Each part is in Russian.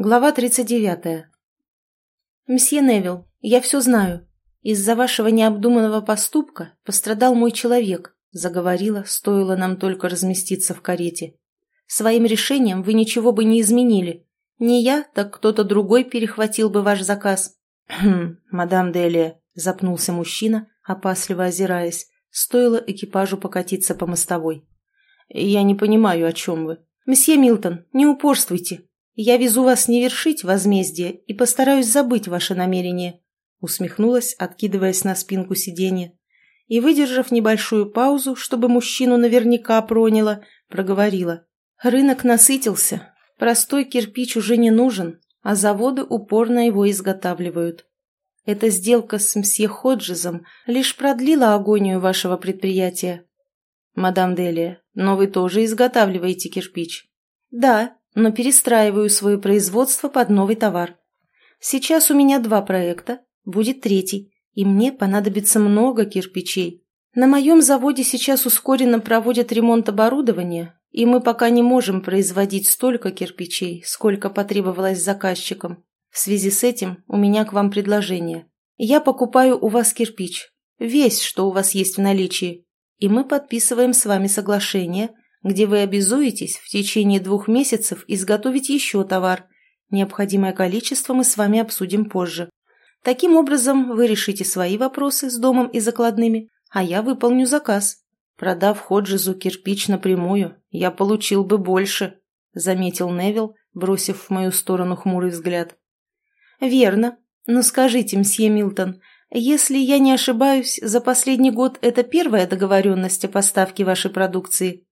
Глава 39. «Мсье Невилл, я все знаю. Из-за вашего необдуманного поступка пострадал мой человек», заговорила, стоило нам только разместиться в карете. «Своим решением вы ничего бы не изменили. Не я, так кто-то другой перехватил бы ваш заказ». «Хм, мадам Делия», запнулся мужчина, опасливо озираясь, стоило экипажу покатиться по мостовой. «Я не понимаю, о чем вы». «Мсье Милтон, не упорствуйте. Я везу вас не вершить возмездие и постараюсь забыть ваше намерение», усмехнулась, откидываясь на спинку сиденья. И, выдержав небольшую паузу, чтобы мужчину наверняка проняло, проговорила. «Рынок насытился. Простой кирпич уже не нужен, а заводы упорно его изготавливают. Эта сделка с мсье Ходжезом лишь продлила агонию вашего предприятия. Мадам Делия, но вы тоже изготавливаете кирпич? Да, но перестраиваю свое производство под новый товар. Сейчас у меня два проекта, будет третий, и мне понадобится много кирпичей. На моем заводе сейчас ускоренно проводят ремонт оборудования, и мы пока не можем производить столько кирпичей, сколько потребовалось заказчикам. В связи с этим у меня к вам предложение. Я покупаю у вас кирпич, весь, что у вас есть в наличии, и мы подписываем с вами соглашение – где вы обязуетесь в течение двух месяцев изготовить еще товар. Необходимое количество мы с вами обсудим позже. Таким образом, вы решите свои вопросы с домом и закладными, а я выполню заказ. Продав Ходжизу кирпич напрямую, я получил бы больше, заметил Невил, бросив в мою сторону хмурый взгляд. Верно. Но скажите, мсье Милтон, если я не ошибаюсь, за последний год это первая договоренность о поставке вашей продукции?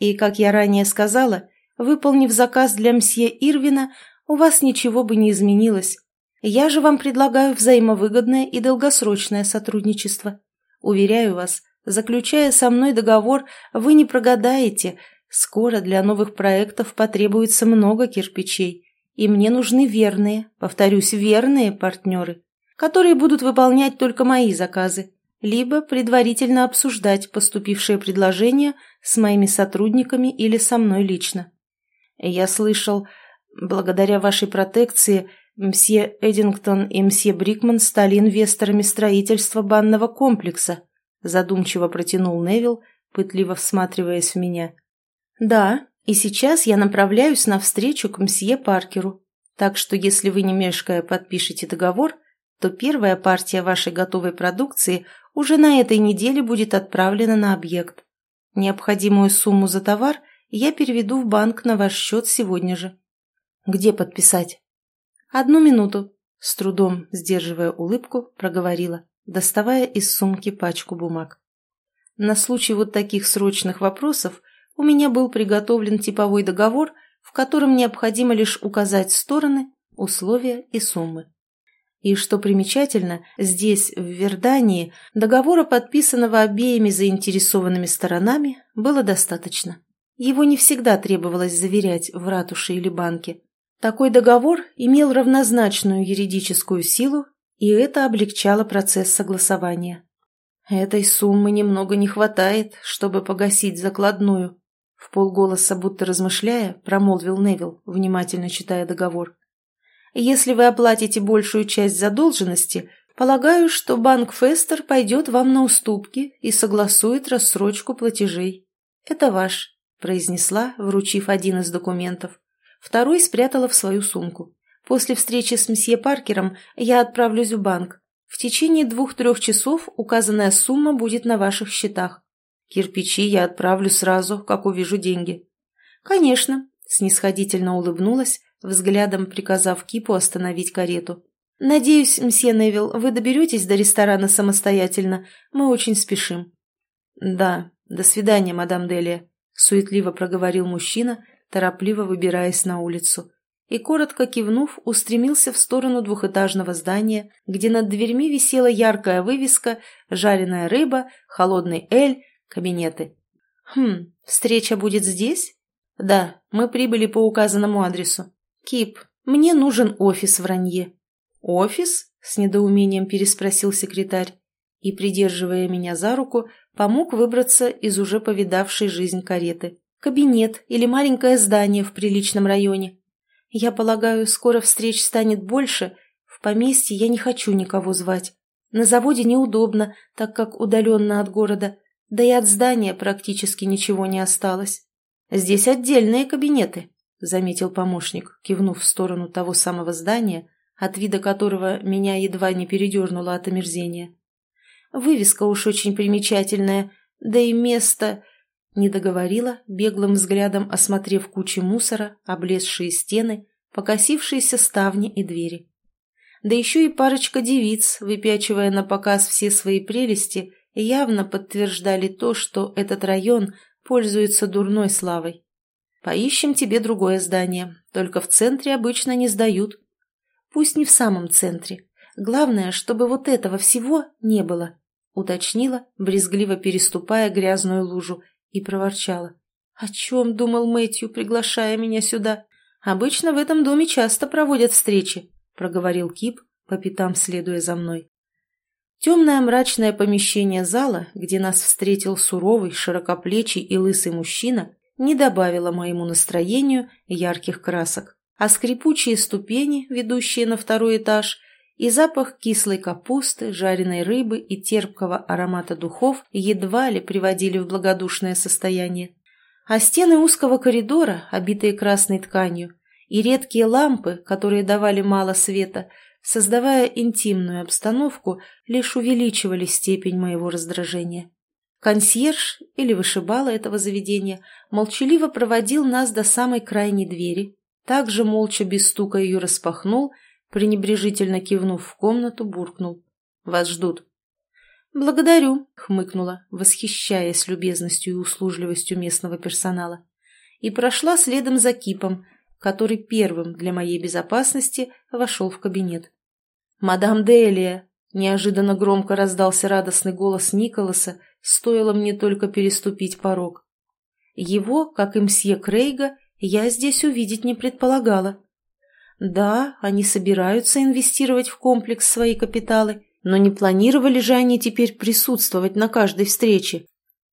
И, как я ранее сказала, выполнив заказ для мсье Ирвина, у вас ничего бы не изменилось. Я же вам предлагаю взаимовыгодное и долгосрочное сотрудничество. Уверяю вас, заключая со мной договор, вы не прогадаете. Скоро для новых проектов потребуется много кирпичей. И мне нужны верные, повторюсь, верные партнеры, которые будут выполнять только мои заказы, либо предварительно обсуждать поступившее предложение с моими сотрудниками или со мной лично. Я слышал, благодаря вашей протекции, мсье Эдингтон и мсье Брикман стали инвесторами строительства банного комплекса, задумчиво протянул Невил, пытливо всматриваясь в меня. Да, и сейчас я направляюсь навстречу к мсье Паркеру, так что если вы не мешкая подпишете договор, то первая партия вашей готовой продукции уже на этой неделе будет отправлена на объект. Необходимую сумму за товар я переведу в банк на ваш счет сегодня же. Где подписать? Одну минуту, с трудом, сдерживая улыбку, проговорила, доставая из сумки пачку бумаг. На случай вот таких срочных вопросов у меня был приготовлен типовой договор, в котором необходимо лишь указать стороны, условия и суммы. И, что примечательно, здесь, в Вердании, договора, подписанного обеими заинтересованными сторонами, было достаточно. Его не всегда требовалось заверять в ратуше или банке. Такой договор имел равнозначную юридическую силу, и это облегчало процесс согласования. «Этой суммы немного не хватает, чтобы погасить закладную», в полголоса, будто размышляя, промолвил Невил, внимательно читая договор. Если вы оплатите большую часть задолженности, полагаю, что банк Фестер пойдет вам на уступки и согласует рассрочку платежей. Это ваш, произнесла, вручив один из документов. Второй спрятала в свою сумку. После встречи с мсье Паркером я отправлюсь в банк. В течение двух-трех часов указанная сумма будет на ваших счетах. Кирпичи я отправлю сразу, как увижу деньги. Конечно, снисходительно улыбнулась, взглядом приказав Кипу остановить карету. «Надеюсь, мсье Невилл, вы доберетесь до ресторана самостоятельно. Мы очень спешим». «Да, до свидания, мадам Делия», — суетливо проговорил мужчина, торопливо выбираясь на улицу. И, коротко кивнув, устремился в сторону двухэтажного здания, где над дверьми висела яркая вывеска «Жареная рыба», «Холодный эль», «Кабинеты». «Хм, встреча будет здесь?» «Да, мы прибыли по указанному адресу». «Кип, мне нужен офис в Ранье». «Офис?» – с недоумением переспросил секретарь и, придерживая меня за руку, помог выбраться из уже повидавшей жизнь кареты. «Кабинет или маленькое здание в приличном районе. Я полагаю, скоро встреч станет больше. В поместье я не хочу никого звать. На заводе неудобно, так как удаленно от города, да и от здания практически ничего не осталось. Здесь отдельные кабинеты, заметил помощник, кивнув в сторону того самого здания, от вида которого меня едва не передернуло от омерзения. Вывеска уж очень примечательная, да и место... Не договорила, беглым взглядом осмотрев кучи мусора, облезшие стены, покосившиеся ставни и двери. Да еще и парочка девиц, выпячивая на показ все свои прелести, явно подтверждали то, что этот район пользуется дурной славой. Поищем тебе другое здание, только в центре обычно не сдают. Пусть не в самом центре. Главное, чтобы вот этого всего не было уточнила, брезгливо переступая грязную лужу, и проворчала. «О чем думал Мэтью, приглашая меня сюда? Обычно в этом доме часто проводят встречи», — проговорил Кип, по пятам следуя за мной. Темное мрачное помещение зала, где нас встретил суровый, широкоплечий и лысый мужчина, не добавило моему настроению ярких красок, а скрипучие ступени, ведущие на второй этаж, и запах кислой капусты, жареной рыбы и терпкого аромата духов едва ли приводили в благодушное состояние. А стены узкого коридора, обитые красной тканью, и редкие лампы, которые давали мало света, создавая интимную обстановку, лишь увеличивали степень моего раздражения. Консьерж, или вышибала этого заведения, молчаливо проводил нас до самой крайней двери, также молча без стука ее распахнул – пренебрежительно кивнув в комнату, буркнул. «Вас ждут». «Благодарю», — хмыкнула, восхищаясь любезностью и услужливостью местного персонала, и прошла следом за Кипом, который первым для моей безопасности вошел в кабинет. «Мадам Делия!» — неожиданно громко раздался радостный голос Николаса, стоило мне только переступить порог. Его, как и мсье Крейга, я здесь увидеть не предполагала. Да, они собираются инвестировать в комплекс свои капиталы, но не планировали же они теперь присутствовать на каждой встрече.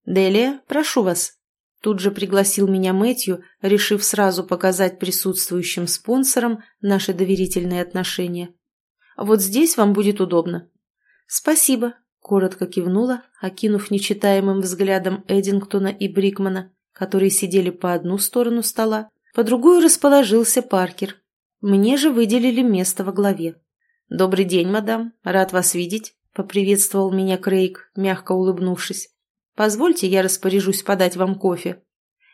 «Делия, прошу вас». Тут же пригласил меня Мэтью, решив сразу показать присутствующим спонсорам наши доверительные отношения. «Вот здесь вам будет удобно». «Спасибо», — коротко кивнула, окинув нечитаемым взглядом Эдингтона и Брикмана, которые сидели по одну сторону стола, по другую расположился Паркер, мне же выделили место во главе. «Добрый день, мадам. Рад вас видеть», — поприветствовал меня Крейг, мягко улыбнувшись. «Позвольте, я распоряжусь подать вам кофе».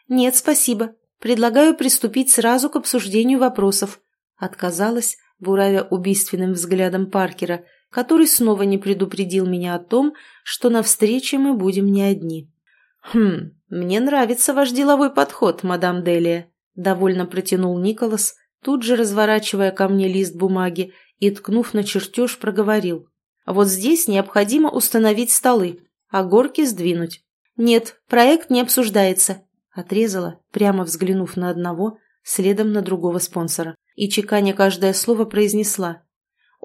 «Нет, спасибо. Предлагаю приступить сразу к обсуждению вопросов», — отказалась, буравя убийственным взглядом Паркера, который снова не предупредил меня о том, что на встрече мы будем не одни. «Хм, мне нравится ваш деловой подход, мадам Делия», — довольно протянул Николас, тут же разворачивая ко мне лист бумаги и, ткнув на чертеж, проговорил. «Вот здесь необходимо установить столы, а горки сдвинуть». «Нет, проект не обсуждается», — отрезала, прямо взглянув на одного, следом на другого спонсора, и, чеканя каждое слово, произнесла.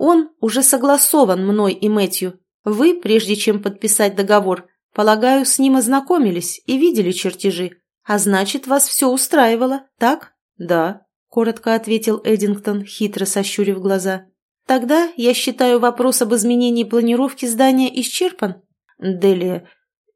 «Он уже согласован мной и Мэтью. Вы, прежде чем подписать договор, полагаю, с ним ознакомились и видели чертежи. А значит, вас все устраивало, так?» «Да», — коротко ответил Эдингтон, хитро сощурив глаза. «Тогда я считаю вопрос об изменении планировки здания исчерпан». «Дели,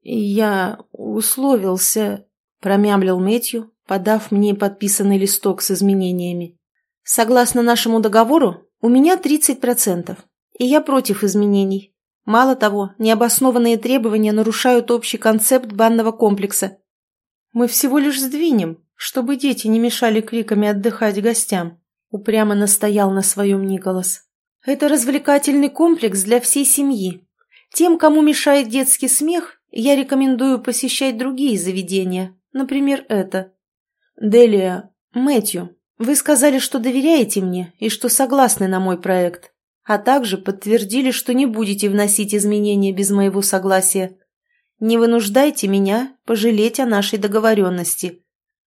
я условился», — промямлил Мэтью, подав мне подписанный листок с изменениями. «Согласно нашему договору, у меня 30%, и я против изменений. Мало того, необоснованные требования нарушают общий концепт банного комплекса. Мы всего лишь сдвинем, чтобы дети не мешали криками отдыхать гостям», — упрямо настоял на своем Николас. «Это развлекательный комплекс для всей семьи. Тем, кому мешает детский смех, я рекомендую посещать другие заведения, например, это». «Делия, Мэтью, вы сказали, что доверяете мне и что согласны на мой проект, а также подтвердили, что не будете вносить изменения без моего согласия. Не вынуждайте меня пожалеть о нашей договоренности»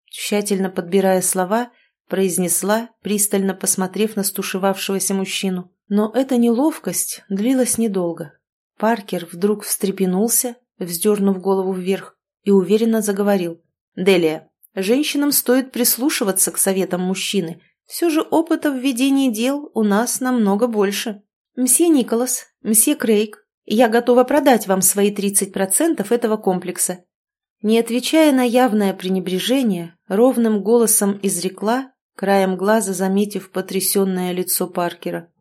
Тщательно подбирая слова, произнесла, пристально посмотрев на стушевавшегося мужчину. Но эта неловкость длилась недолго. Паркер вдруг встрепенулся, вздернув голову вверх, и уверенно заговорил. «Делия, женщинам стоит прислушиваться к советам мужчины, Все же опыта в ведении дел у нас намного больше. Мсье Николас, мсье Крейг, я готова продать вам свои 30% этого комплекса. Не отвечая на явное пренебрежение, ровным голосом изрекла, краем глаза заметив потрясенное лицо Паркера.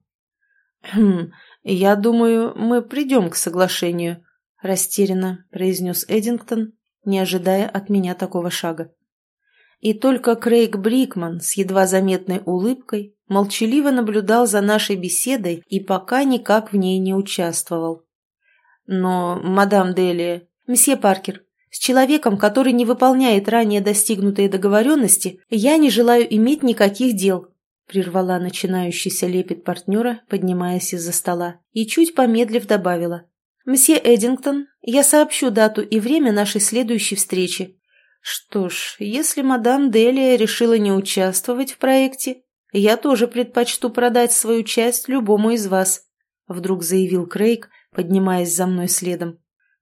«Хм, я думаю, мы придем к соглашению», – растерянно произнес Эдингтон, не ожидая от меня такого шага. И только Крейг Брикман с едва заметной улыбкой молчаливо наблюдал за нашей беседой и пока никак в ней не участвовал. «Но, мадам Делия, месье Паркер, с человеком, который не выполняет ранее достигнутые договоренности, я не желаю иметь никаких дел», прервала начинающийся лепет партнера, поднимаясь из-за стола, и чуть помедлив добавила. «Мсье Эдингтон, я сообщу дату и время нашей следующей встречи. Что ж, если мадам Делия решила не участвовать в проекте, я тоже предпочту продать свою часть любому из вас», вдруг заявил Крейг, поднимаясь за мной следом.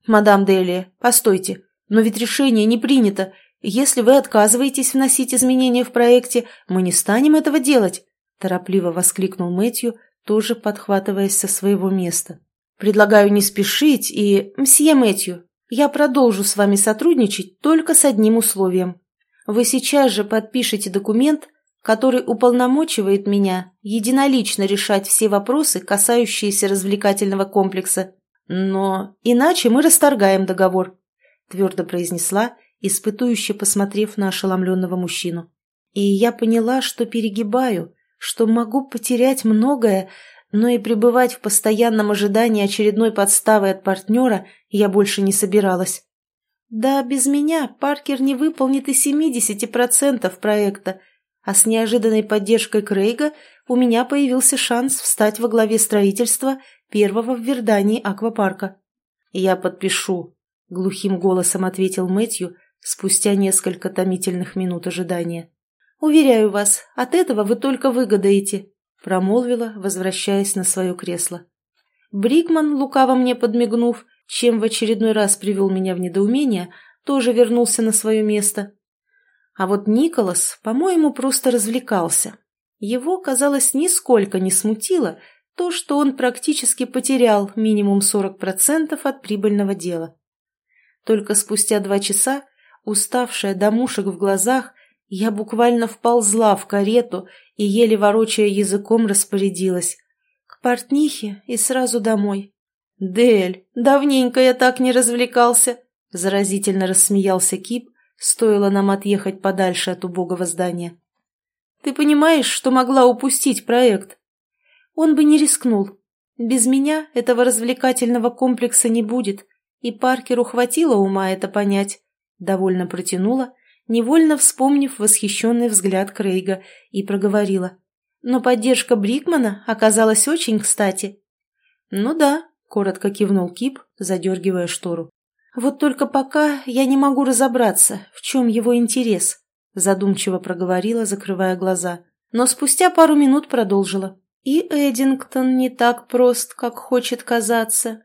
«Мадам Делия, постойте, но ведь решение не принято, «Если вы отказываетесь вносить изменения в проекте, мы не станем этого делать», торопливо воскликнул Мэтью, тоже подхватываясь со своего места. «Предлагаю не спешить и... Мсье Мэтью, я продолжу с вами сотрудничать только с одним условием. Вы сейчас же подпишете документ, который уполномочивает меня единолично решать все вопросы, касающиеся развлекательного комплекса. Но иначе мы расторгаем договор», твердо произнесла испытующе посмотрев на ошеломленного мужчину. И я поняла, что перегибаю, что могу потерять многое, но и пребывать в постоянном ожидании очередной подставы от партнера я больше не собиралась. Да, без меня Паркер не выполнит и 70% проекта, а с неожиданной поддержкой Крейга у меня появился шанс встать во главе строительства первого в Вердании аквапарка. «Я подпишу», — глухим голосом ответил Мэтью, спустя несколько томительных минут ожидания. «Уверяю вас, от этого вы только выгодаете», — промолвила, возвращаясь на свое кресло. Брикман, лукаво мне подмигнув, чем в очередной раз привел меня в недоумение, тоже вернулся на свое место. А вот Николас, по-моему, просто развлекался. Его, казалось, нисколько не смутило то, что он практически потерял минимум 40% от прибыльного дела. Только спустя два часа Уставшая до мушек в глазах, я буквально вползла в карету и, еле ворочая языком, распорядилась. К портнихе и сразу домой. «Дель, давненько я так не развлекался!» Заразительно рассмеялся Кип, стоило нам отъехать подальше от убогого здания. «Ты понимаешь, что могла упустить проект?» «Он бы не рискнул. Без меня этого развлекательного комплекса не будет, и Паркеру хватило ума это понять довольно протянула, невольно вспомнив восхищенный взгляд Крейга, и проговорила. Но поддержка Брикмана оказалась очень кстати. «Ну да», — коротко кивнул Кип, задергивая штору. «Вот только пока я не могу разобраться, в чем его интерес», — задумчиво проговорила, закрывая глаза. Но спустя пару минут продолжила. «И Эдингтон не так прост, как хочет казаться.